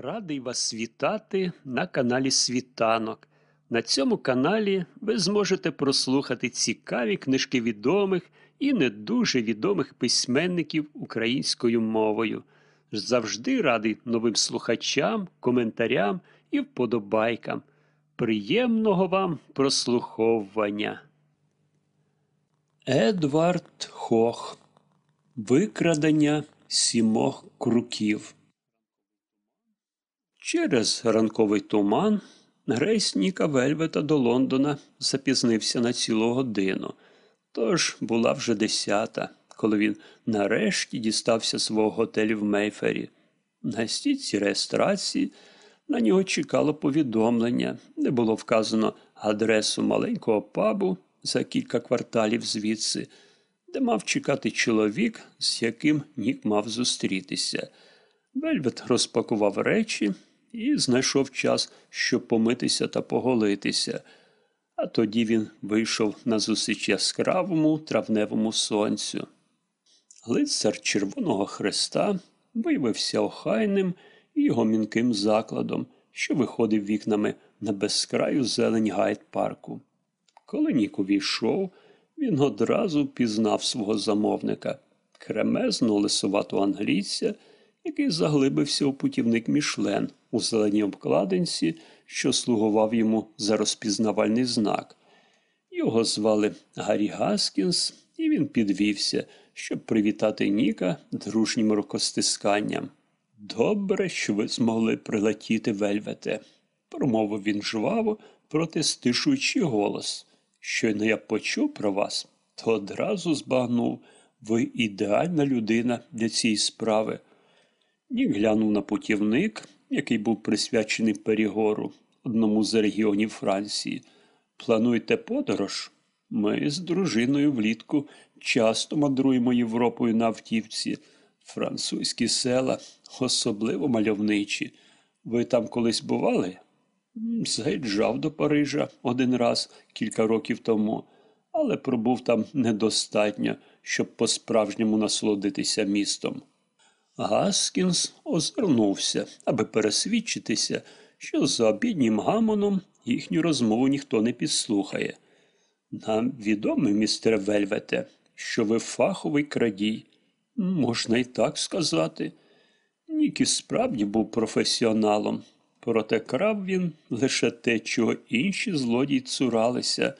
Радий вас вітати на каналі Світанок. На цьому каналі ви зможете прослухати цікаві книжки відомих і не дуже відомих письменників українською мовою. Завжди радий новим слухачам, коментарям і вподобайкам. Приємного вам прослуховування. Едвард Хох. Викрадення сімох круків. Через ранковий туман рейс Ніка Вельвета до Лондона запізнився на цілу годину. Тож була вже десята, коли він нарешті дістався свого готелю в Мейфері. На стійці реєстрації на нього чекало повідомлення, де було вказано адресу маленького пабу за кілька кварталів звідси, де мав чекати чоловік, з яким Нік мав зустрітися. Вельвет розпакував речі і знайшов час, щоб помитися та поголитися. А тоді він вийшов на зустріч яскравому травневому сонцю. Лицар Червоного Хреста виявився охайним і гомінким закладом, що виходив вікнами на безкраю зелень гайд парку. Коли Нік увійшов, він одразу пізнав свого замовника, кремезного лисуватого англійця, який заглибився у путівник Мішлен у зеленій обкладинці, що слугував йому за розпізнавальний знак. Його звали Гаррі Гаскінс, і він підвівся, щоб привітати Ніка дружнім рукостисканням. Добре, що ви змогли прилетіти, вельвете, промовив він жваво, проте стишуючи голос. Щойно я почув про вас, то одразу збагнув ви ідеальна людина для цієї справи. Нік глянув на путівник, який був присвячений Перігору, одному з регіонів Франції. Плануєте подорож? Ми з дружиною влітку часто мандруємо Європою на автівці, французькі села, особливо мальовничі. Ви там колись бували? Заїжджав до Парижа один раз кілька років тому, але пробув там недостатньо, щоб по-справжньому насолодитися містом. Гаскінс озирнувся, аби пересвідчитися, що за обіднім гамоном їхню розмову ніхто не підслухає. Нам відомо, містере Вельвете, що ви фаховий крадій. Можна й так сказати. Нік і справді був професіоналом, проте крав він лише те, чого інші злодії цуралися,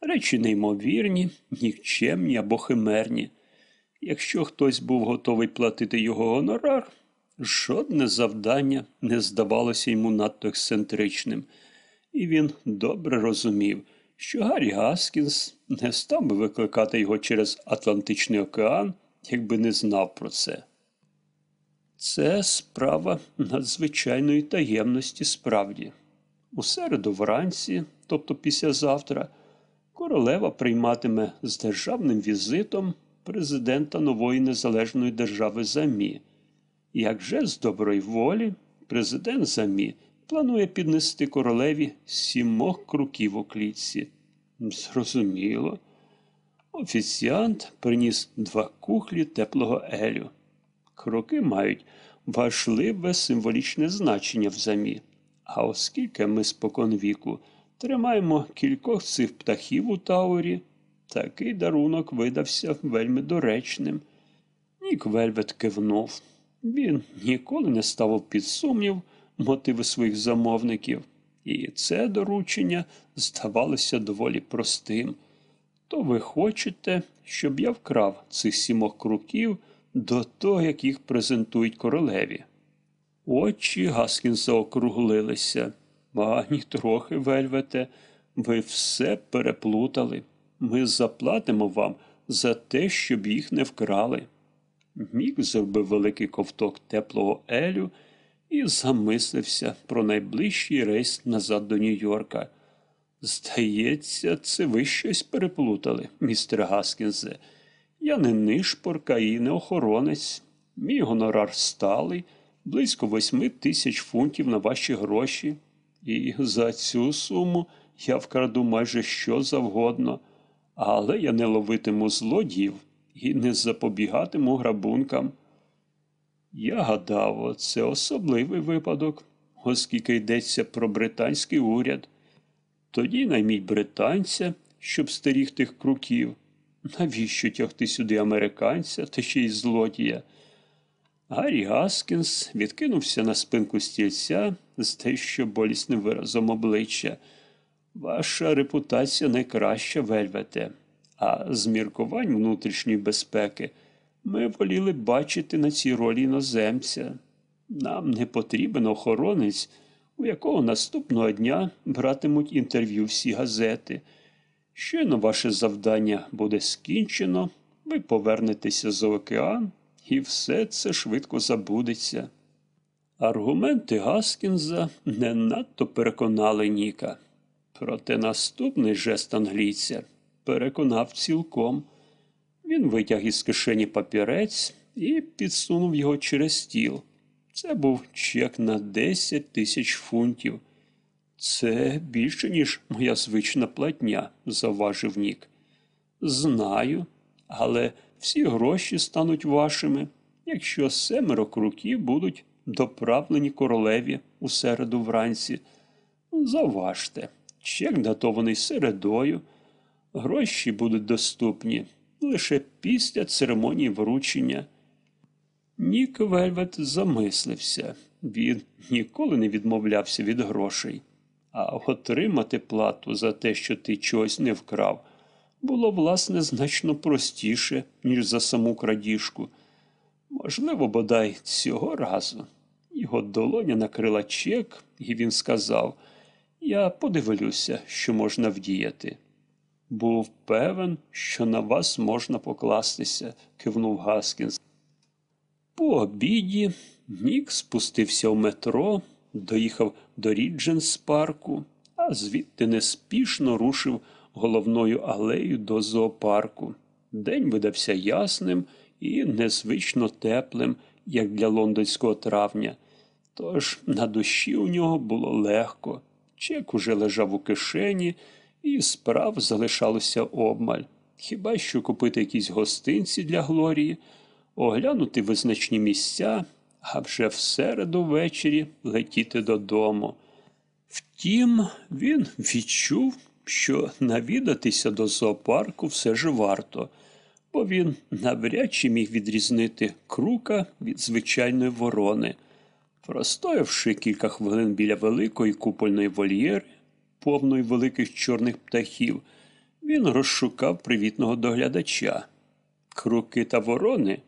речі неймовірні, нікчемні або химерні. Якщо хтось був готовий платити його гонорар, жодне завдання не здавалося йому надто ексцентричним, і він добре розумів, що Гаррі Гаскінс не став би викликати його через Атлантичний океан, якби не знав про це. Це справа надзвичайної таємності справді. У середу вранці, тобто післязавтра, королева прийматиме з державним візитом президента нової незалежної держави Замі. Як же з доброї волі, президент Замі планує піднести королеві сімох круків у клітці. Зрозуміло. Офіціант приніс два кухлі теплого елю. Кроки мають важливе символічне значення в замі. А оскільки ми споконвіку тримаємо кількох цих птахів у таурі, такий дарунок видався вельми доречним. Нік Вельвет кивнув. Він ніколи не ставив під сумнів мотиви своїх замовників, і це доручення здавалося доволі простим. То ви хочете, щоб я вкрав цих сімох круків до того, як їх презентують королеві? Очі Гаскінса округлилися. Ані трохи, Вельвете, ви все переплутали. Ми заплатимо вам за те, щоб їх не вкрали. Мік зробив великий ковток теплого елю і замислився про найближчий рейс назад до Нью-Йорка. Здається, це ви щось переплутали, містер Гаскінзе. Я не нишпорка і не охоронець. Мій гонорар сталий, близько восьми тисяч фунтів на ваші гроші. І за цю суму я вкраду майже що завгодно, але я не ловитиму злодіїв і не запобігатиму грабункам. Я гадав, це особливий випадок, оскільки йдеться про британський уряд. Тоді найміть британця, щоб стеріг тих круків. Навіщо тягти сюди американця та ще й злодія? Гаррі Гаскінс відкинувся на спинку стільця з дещо болісним виразом обличчя. Ваша репутація найкраща, Вельвете, а з міркувань внутрішньої безпеки ми воліли бачити на цій ролі іноземця. Нам не потрібен охоронець, у якого наступного дня братимуть інтерв'ю всі газети. Щойно ваше завдання буде скінчено, ви повернетеся з океан, і все це швидко забудеться. Аргументи Гаскінза не надто переконали Ніка. Проте наступний жест англійця переконав цілком. Він витяг із кишені папірець і підсунув його через стіл. Це був чек на 10 тисяч фунтів. Це більше, ніж моя звична платня, завважив Нік. Знаю, але всі гроші стануть вашими, якщо семеро круків будуть доправлені королеві у середу вранці. Заважте, чек датований середою. Гроші будуть доступні лише після церемонії вручення. Нік Вельвет замислився. Він ніколи не відмовлявся від грошей, а отримати плату за те, що ти чогось не вкрав, було, власне, значно простіше, ніж за саму крадіжку. Можливо, бодай цього разу. Його долоня накрила чек, і він сказав Я подивлюся, що можна вдіяти. Був певен, що на вас можна покластися, кивнув Гаскінс. По обіді Нік спустився в метро, доїхав до Рідженс парку, а звідти неспішно рушив головною алеєю до зоопарку. День видався ясним і незвично теплим, як для лондонського травня. Тож на душі у нього було легко. Чек уже лежав у кишені, і справ залишалося обмаль. Хіба що купити якісь гостинці для Глорії, оглянути визначні місця, а вже в середу ввечері летіти додому. Втім, він відчув, що навідатися до зоопарку все ж варто, бо він навряд чи міг відрізнити крука від звичайної ворони. Простоявши кілька хвилин біля великої купольної вольєри, повної великих чорних птахів, він розшукав привітного доглядача. Круки та ворони,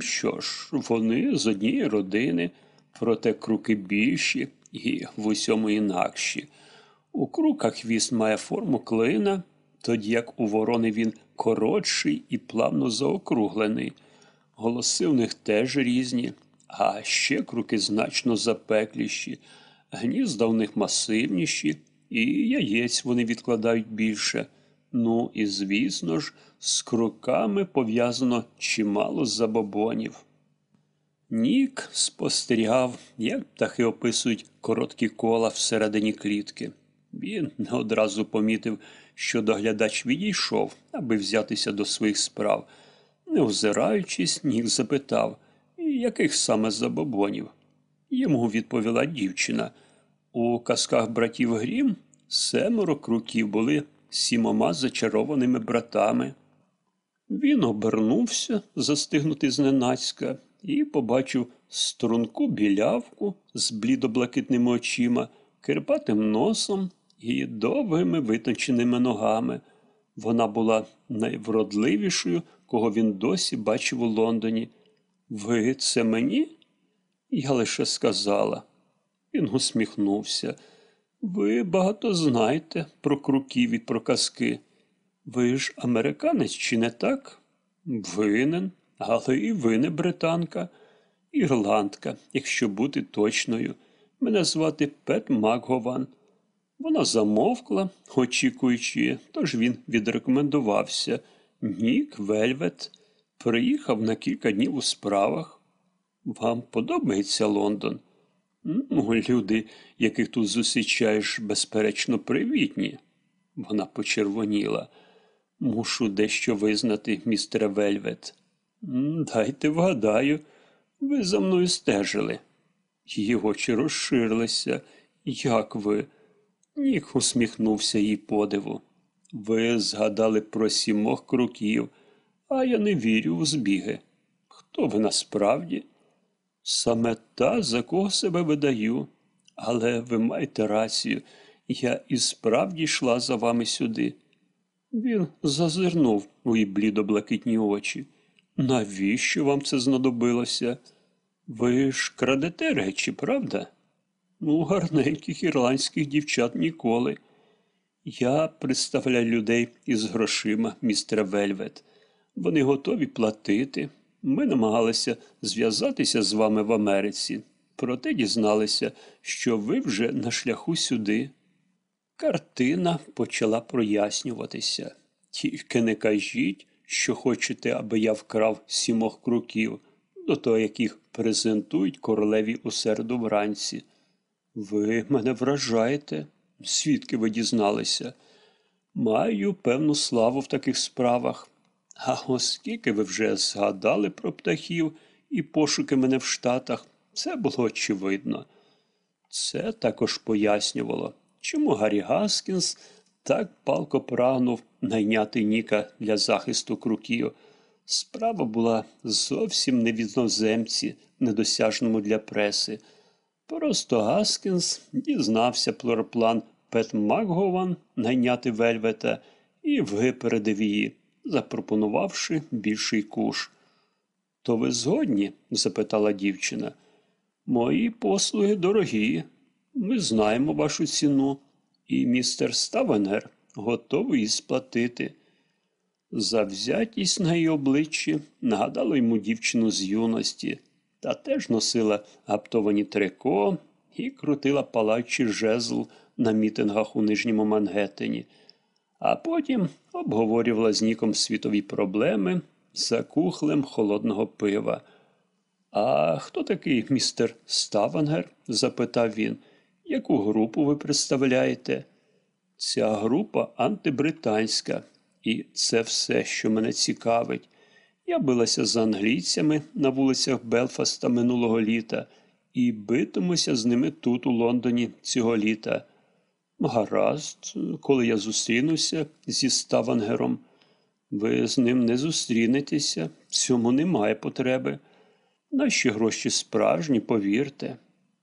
що ж, вони з однієї родини, проте круки більші і в усьому інакші. У круках хвіст має форму клина, тоді як у ворони він коротший і плавно заокруглений. Голоси в них теж різні, а ще круки значно запекліші, гнізда в них масивніші, і яєць вони відкладають більше. Ну і, звісно ж, з круками пов'язано чимало забобонів. Нік спостерігав, як птахи описують короткі кола всередині клітки. Він не одразу помітив, що доглядач відійшов, аби взятися до своїх справ. Не озираючись, Нік запитав, яких саме забобонів. Йому відповіла дівчина. У казках братів Грім семеро круків були сімома зачарованими братами. Він обернувся, застигнутий зненацька, і побачив струнку білявку з блідоблакитними очима, кирпатим носом і довгими витонченими ногами. Вона була найвродливішою, кого він досі бачив у Лондоні. Ви це мені? Я лише сказала. Він усміхнувся. Ви багато знаєте про круків і про казки. Ви ж американець, чи не так? Винен, але і ви не британка, ірландка, якщо бути точною. Мене звати Пет Макгован. Вона замовкла, очікуючи, тож він відрекомендувався. Нік Вельвет приїхав на кілька днів у справах. Вам подобається Лондон? Ну, люди, яких тут зустрічаєш, безперечно, привітні. Вона почервоніла. Мушу дещо визнати, містере Вельвет. Дайте вгадаю, Ви за мною стежили. Її очі розширилися. Як ви? Нік усміхнувся їй подиву. Ви згадали про сімох кроків, а я не вірю у збіги. Хто ви насправді? Саме та, за кого себе видаю. Але ви маєте рацію, я і справді йшла за вами сюди. Він зазирнув у її блідо-блакитні очі. Навіщо вам це знадобилося? Ви ж крадете речі, правда? Ну, гарненьких ірландських дівчат ніколи. Я представляю людей із грошима, містер Вельвет. Вони готові платити. Ми намагалися зв'язатися з вами в Америці, проте дізналися, що ви вже на шляху сюди. Картина почала прояснюватися. Тільки не кажіть, що хочете, аби я вкрав сімох кроків, до того, яких презентують королеві у середу вранці. Ви мене вражаєте, звідки ви дізналися? Маю певну славу в таких справах. А оскільки ви вже згадали про птахів і пошуки мене в Штатах, це було очевидно. Це також пояснювало, чому Гаррі Гаскінс так палко прагнув найняти Ніка для захисту круків. Справа була зовсім не в іноземці, недосяжному для преси. Просто Гаскінс дізнався про план Пет Макгован найняти Вельвета і випередив її, запропонувавши більший куш. То ви згодні? запитала дівчина. Мої послуги дорогі. Ми знаємо вашу ціну, і містер Ставенгер готовий її сплатити. Завзятість на її обличчі нагадало йому дівчину з юності, та теж носила гаптовані трико і крутила палаючий жезл на мітингах у Нижньому Мангеттені, а потім обговорювала з Ніком світові проблеми за кухлем холодного пива. А хто такий містер Ставангер? запитав він. Яку групу ви представляєте? Ця група антибританська, і це все, що мене цікавить. Я билася з англійцями на вулицях Белфаста минулого літа і битимуся з ними тут, у Лондоні, цього літа. Гаразд, коли я зустрінуся зі Ставангером, ви з ним не зустрінетеся, цьому немає потреби. Наші гроші справжні, повірте.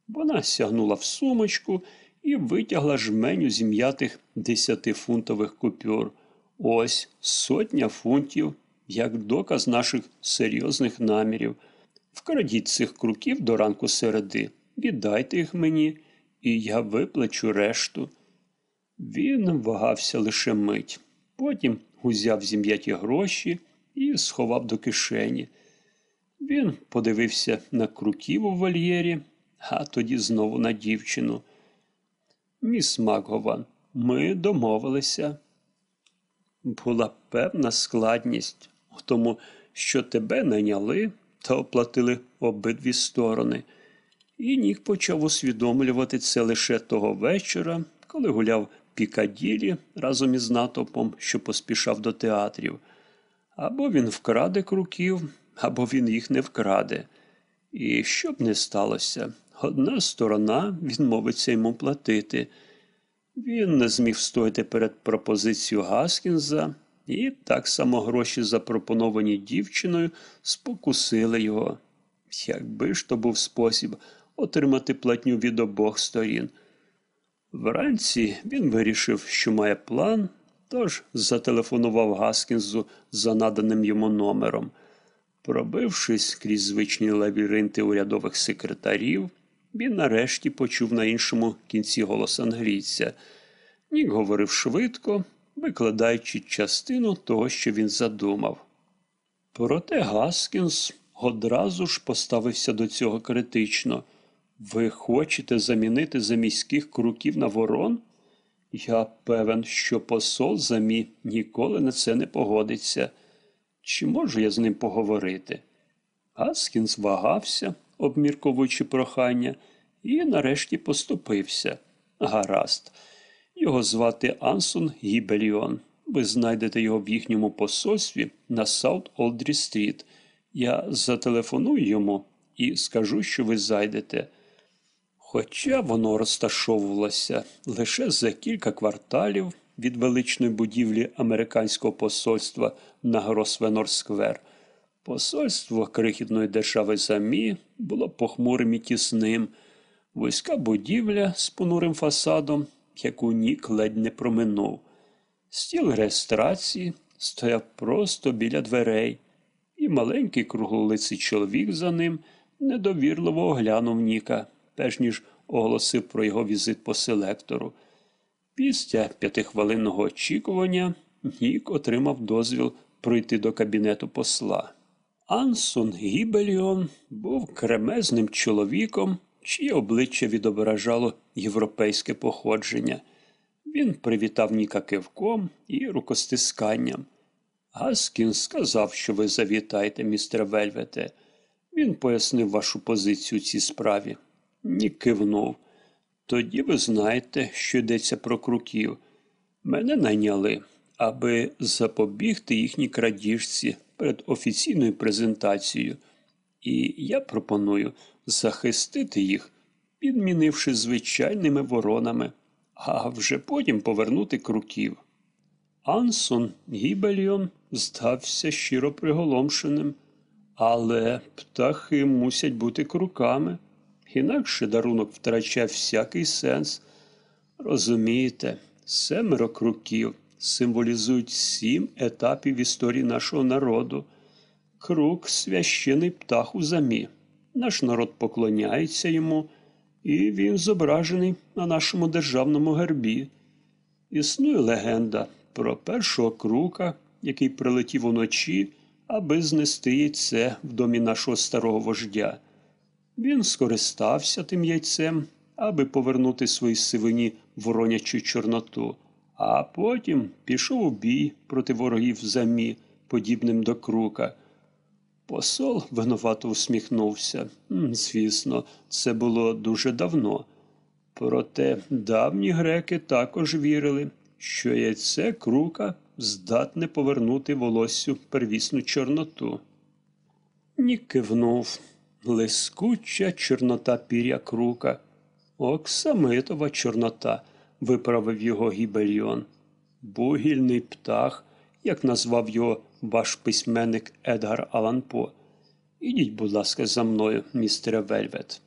Вона сягнула в сумочку і витягла жменю зім'ятих десятифунтових купюр. Ось сотня фунтів, як доказ наших серйозних намірів. Вкрадіть цих круків до ранку середи, віддайте їх мені, і я виплачу решту. Він вагався лише мить. Потім узяв зім'яті гроші і сховав до кишені. Він подивився на круків у вольєрі, а тоді знову на дівчину. Міс Макгован, ми домовилися. Була певна складність в тому, що тебе найняли та оплатили обидві сторони. І Нік почав усвідомлювати це лише того вечора, коли гуляв Пікаділі разом із натовпом, що поспішав до театрів. Або він вкраде круків, або він їх не вкраде. І що б не сталося, одна сторона відмовиться йому платити. Він не зміг стояти перед пропозицією Гаскінза, і так само гроші, запропоновані дівчиною, спокусили його. Якби ж то був спосіб отримати платню від обох сторін. Вранці він вирішив, що має план, тож зателефонував Гаскінзу за наданим йому номером. Пробившись крізь звичні лабіринти урядових секретарів, він нарешті почув на іншому кінці голос англійця. Нік говорив швидко, викладаючи частину того, що він задумав. Проте Гаскінс одразу ж поставився до цього критично. Ви хочете замінити заміських круків на ворон? Я певен, що посол замі ніколи на це не погодиться. Чи можу я з ним поговорити? Гаскінс вагався, обмірковуючи прохання, і нарешті поступився. Гаразд. Його звати Ансон Гібеліон. Ви знайдете його в їхньому посольстві на Саут Одлі Стріт. Я зателефоную йому і скажу, що ви зайдете. Хоча воно розташовувалося лише за кілька кварталів від величної будівлі американського посольства на Гросвенор-сквер, посольство крихітної держави Замі було похмурим і тісним, вузька будівля з понурим фасадом, яку нік ледь не проминув. Стіл реєстрації стояв просто біля дверей, і маленький круглолиций чоловік за ним недовірливо оглянув Ніка, перш ніж оголосив про його візит по селектору. Після п'ятихвилинного очікування Нік отримав дозвіл пройти до кабінету посла. Ансун Гібельйон був кремезним чоловіком, чиє обличчя відображало європейське походження. Він привітав Ніка кивком і рукостисканням. Гаскін сказав, що ви завітаєте, містер Вельвете. Він пояснив вашу позицію у цій справі. Нік кивнув. Тоді ви знаєте, що йдеться про круків. Мене найняли, аби запобігти їхній крадіжці перед офіційною презентацією. І я пропоную захистити їх, підмінивши звичайними воронами, а вже потім повернути круків. Ансон Гібельйон здався щиро приголомшеним. Але птахи мусять бути круками, інакше дарунок втрачає всякий сенс. Розумієте, семеро круків символізують сім етапів історії нашого народу. Крук священий птах у замі. Наш народ поклоняється йому, і він зображений на нашому державному гербі. Існує легенда про першого крука, який прилетів уночі, аби знести яйце в домі нашого старого вождя. Він скористався тим яйцем, аби повернути своїй сивині воронячу чорноту, а потім пішов у бій проти ворогів замі, подібним до крука. Посол винувато усміхнувся. Звісно, це було дуже давно. Проте давні греки також вірили, що яйце крука здатне повернути волоссю первісну чорноту. Нік кивнув. Лискуча чорнота пір'я крука. Оксамитова чорнота, виправив його гібельйон. Бугільний птах, як назвав його ваш письменник Едгар Алан По. Ідіть, будь ласка, за мною, містере Вельвет.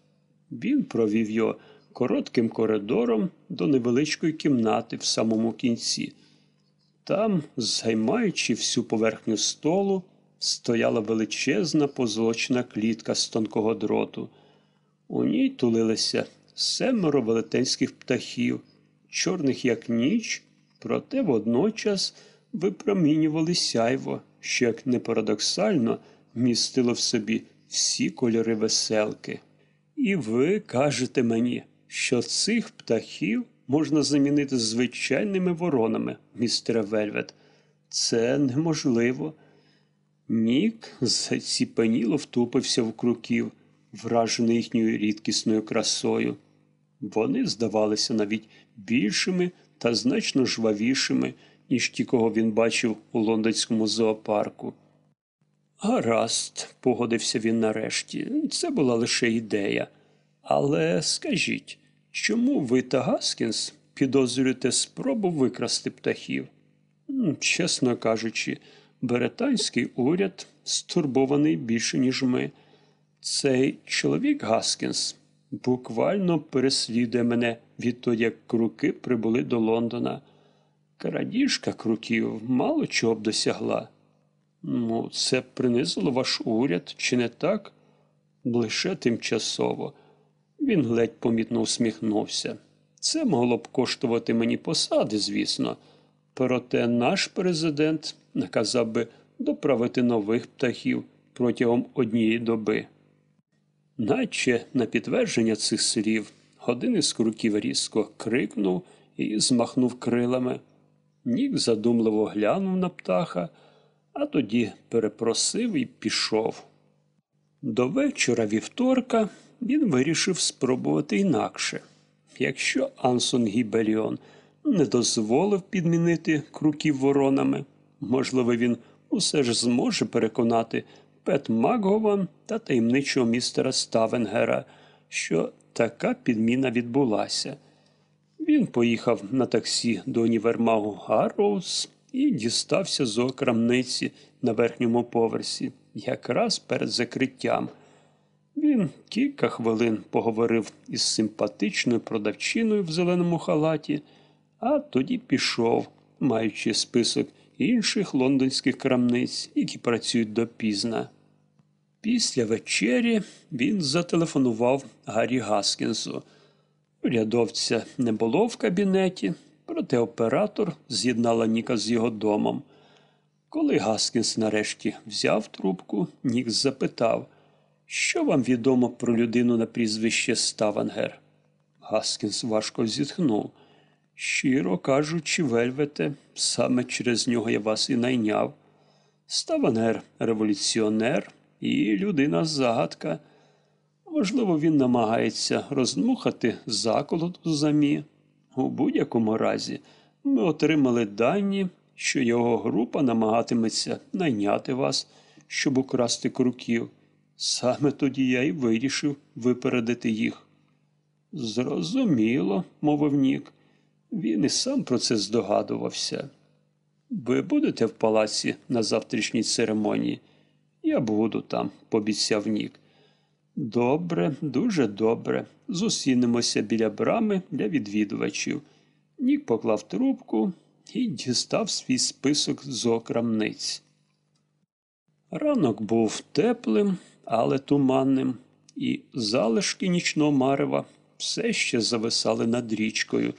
Він провів його коротким коридором до невеличкої кімнати в самому кінці. Там, займаючи всю поверхню столу, стояла величезна позолочена клітка з тонкого дроту. У ній тулилися семеро велетенських птахів, чорних, як ніч, проте водночас випромінювали сяйво, що, як не парадоксально, містило в собі всі кольори веселки. І ви кажете мені, що цих птахів можна замінити звичайними воронами, містере Вельвет. Це неможливо. Нік заціпеніло втупився в круків, вражений їхньою рідкісною красою. Вони здавалися навіть більшими та значно жвавішими, ніж ті, кого він бачив у лондонському зоопарку. Гаразд, погодився він нарешті, це була лише ідея. Але скажіть, чому ви та Гаскінс підозрюєте спробу викрасти птахів? Чесно кажучи, Беретанський уряд стурбований більше, ніж ми. Цей чоловік Гаскінс буквально переслідує мене відтоді, як круки прибули до Лондона. Крадіжка круків мало чого б досягла. Ну, це принизило ваш уряд, чи не так? Лише тимчасово. Він ледь помітно усміхнувся. Це могло б коштувати мені посади, звісно. Проте наш президент наказав би доправити нових птахів протягом однієї доби. Наче на підтвердження цих слів один із круків різко крикнув і змахнув крилами. Нік задумливо глянув на птаха, а тоді перепросив і пішов. До вечора вівторка він вирішив спробувати інакше. Якщо Ансон Гібеліон не дозволив підмінити круків воронами, можливо, він усе ж зможе переконати Пет Макгован та таємничого містера Ставенгера, що така підміна відбулася. Він поїхав на таксі до універмагу Гарроуз і дістався з окрамниці на верхньому поверсі, якраз перед закриттям. Він кілька хвилин поговорив із симпатичною продавчиною в зеленому халаті, а тоді пішов, маючи список інших лондонських крамниць, які працюють допізна. Після вечері він зателефонував Гаррі Гаскінсу. Урядовця не було в кабінеті, проте оператор з'єднала Ніка з його домом. Коли Гаскінс нарешті взяв трубку, Нік запитав, що вам відомо про людину на прізвище Ставангер? Гаскінс важко зітхнув. Щиро кажучи, Вельвете, саме через нього я вас і найняв. Ставангер революціонер і людина загадка. Можливо, він намагається роздмухати заколот у замі. У будь-якому разі ми отримали дані, що його група намагатиметься найняти вас, щоб украсти круків. Саме тоді я й вирішив випередити їх. Зрозуміло, мовив Нік. Він і сам про це здогадувався. Ви будете в палаці на завтрашній церемонії? Я буду там, пообіцяв Нік. Добре, дуже добре. Зустрінемося біля брами для відвідувачів. Нік поклав трубку і дістав свій список з окрамниць. Ранок був теплим, але туманним, і залишки нічного марева все ще зависали над річкою.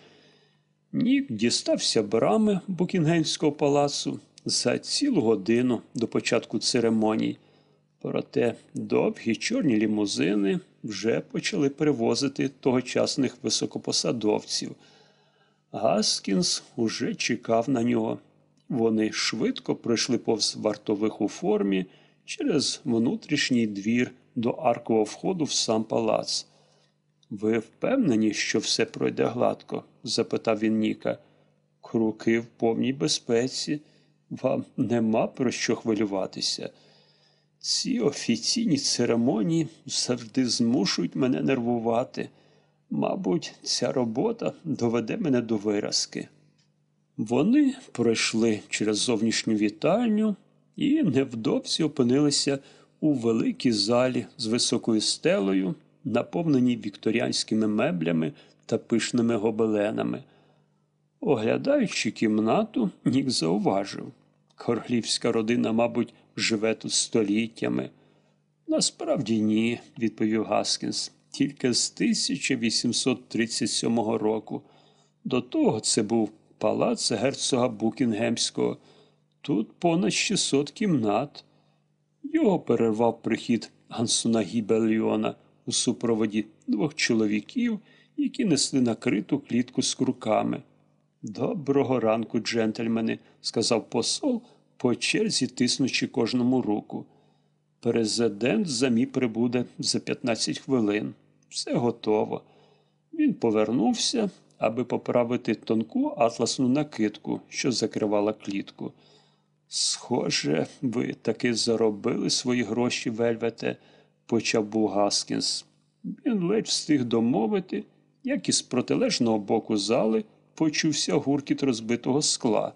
Нік дістався брами Букінгемського палацу за цілу годину до початку церемоній. Проте довгі чорні лімузини вже почали перевозити тогочасних високопосадовців. Гаскінс уже чекав на нього. Вони швидко пройшли повз вартових у формі через внутрішній двір до аркового входу в сам палац. Ви впевнені, що все пройде гладко? запитав він Ніка. Круки в повній безпеці. Вам нема про що хвилюватися. Ці офіційні церемонії завжди змушують мене нервувати. Мабуть, ця робота доведе мене до виразки. Вони пройшли через зовнішню вітальню і невдовзі опинилися у великій залі з високою стелею, наповненій вікторіанськими меблями та пишними гобеленами. Оглядаючи кімнату, Нік зауважив королівська родина, мабуть, живе тут століттями. Насправді ні, відповів Гаскінс, тільки з 1837 року. До того це був палац герцога Букінгемського. Тут понад 600 кімнат. Його перервав прихід Гансона Гібельйона у супроводі двох чоловіків, які несли накриту клітку з круками. Доброго ранку, джентльмени, сказав посол, по черзі тиснучи кожному руку. Президент замі прибуде за 15 хвилин. Все готово. Він повернувся, аби поправити тонку атласну накидку, що закривала клітку. Схоже, ви таки заробили свої гроші, Вельвете, почав був Гаскінс. Він ледь встиг домовити, як із протилежного боку зали почувся гуркіт розбитого скла.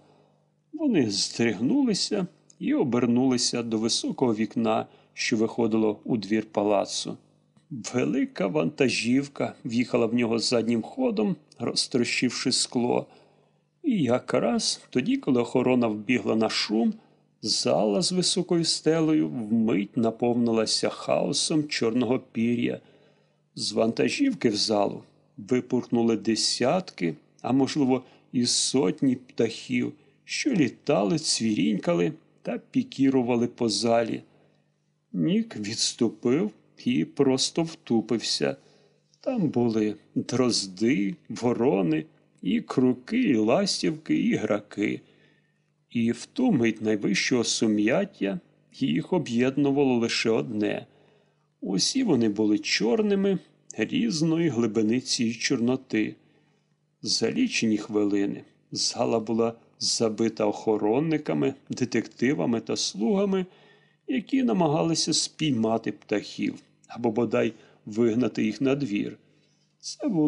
Вони здригнулися і обернулися до високого вікна, що виходило у двір палацу. Велика вантажівка в'їхала в нього заднім ходом, розтрощивши скло. І якраз тоді, коли охорона вбігла на шум, зала з високою стелею вмить наповнилася хаосом чорного пір'я. З вантажівки в залу випурхнули десятки, а можливо, і сотні птахів, що літали, цвірінькали та пікірували по залі. Нік відступив і просто втупився. Там були дрозди, ворони, і круки, і ластівки, і граки. І в ту мить найвищого сум'яття їх об'єднувало лише одне. Усі вони були чорними, різної глибини цієї чорноти. За лічені хвилини зала була забита охоронниками, детективами та слугами, які намагалися спіймати птахів або бодай вигнати їх на двір. Це було